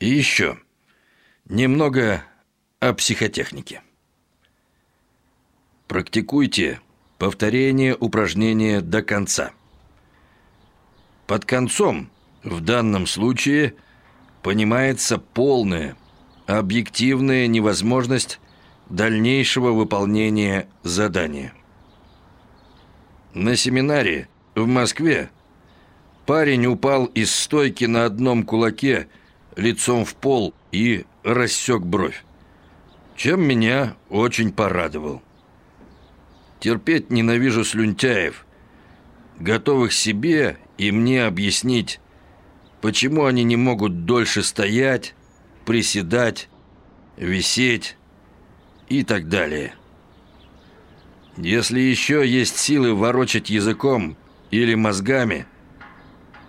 И еще немного о психотехнике. Практикуйте повторение упражнения до конца. Под концом в данном случае понимается полная, объективная невозможность дальнейшего выполнения задания. На семинаре в Москве парень упал из стойки на одном кулаке лицом в пол и рассек бровь, чем меня очень порадовал. Терпеть ненавижу слюнтяев, готовых себе и мне объяснить, почему они не могут дольше стоять, приседать, висеть и так далее. Если еще есть силы ворочать языком или мозгами,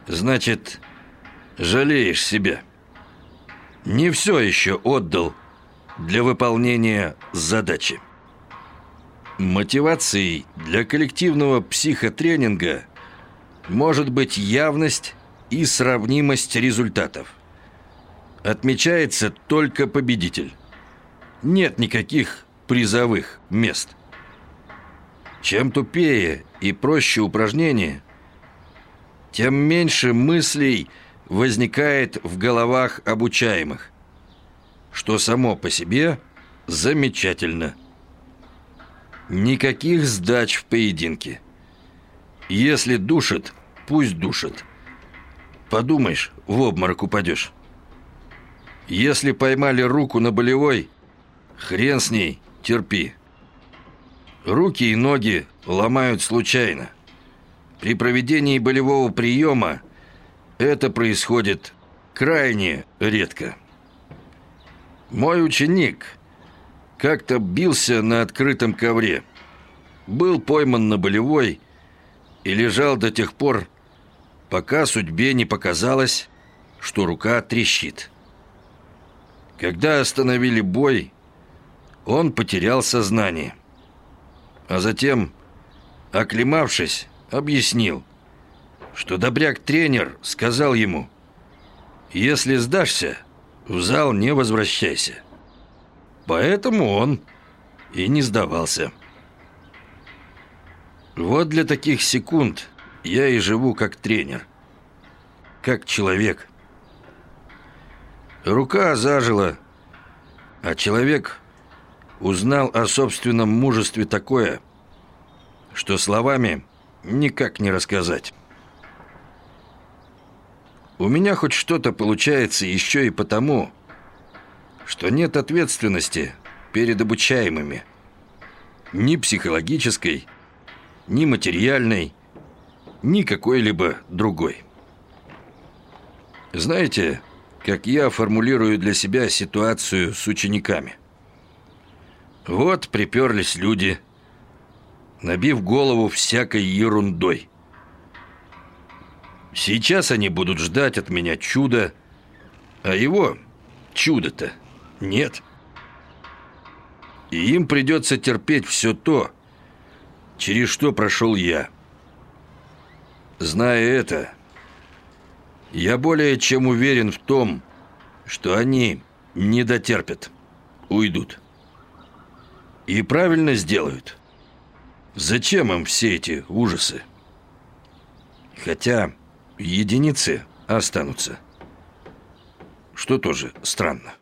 значит, жалеешь себя. Не все еще отдал для выполнения задачи. Мотивацией для коллективного психотренинга может быть явность и сравнимость результатов. Отмечается только победитель. Нет никаких призовых мест. Чем тупее и проще упражнение, тем меньше мыслей возникает в головах обучаемых, что само по себе замечательно. Никаких сдач в поединке. Если душит, пусть душит. Подумаешь, в обморок упадешь. Если поймали руку на болевой, хрен с ней, терпи. Руки и ноги ломают случайно. При проведении болевого приема это происходит крайне редко. Мой ученик как-то бился на открытом ковре, был пойман на болевой и лежал до тех пор, пока судьбе не показалось, что рука трещит. Когда остановили бой, он потерял сознание а затем, оклемавшись, объяснил, что добряк-тренер сказал ему, «Если сдашься, в зал не возвращайся». Поэтому он и не сдавался. Вот для таких секунд я и живу как тренер, как человек. Рука зажила, а человек узнал о собственном мужестве такое, что словами никак не рассказать. У меня хоть что-то получается еще и потому, что нет ответственности перед обучаемыми. Ни психологической, ни материальной, ни какой-либо другой. Знаете, как я формулирую для себя ситуацию с учениками? Вот приперлись люди, набив голову всякой ерундой. Сейчас они будут ждать от меня чуда, а его чуда-то нет. И им придется терпеть все то, через что прошел я. Зная это, я более чем уверен в том, что они не дотерпят, уйдут. И правильно сделают. Зачем им все эти ужасы? Хотя единицы останутся. Что тоже странно.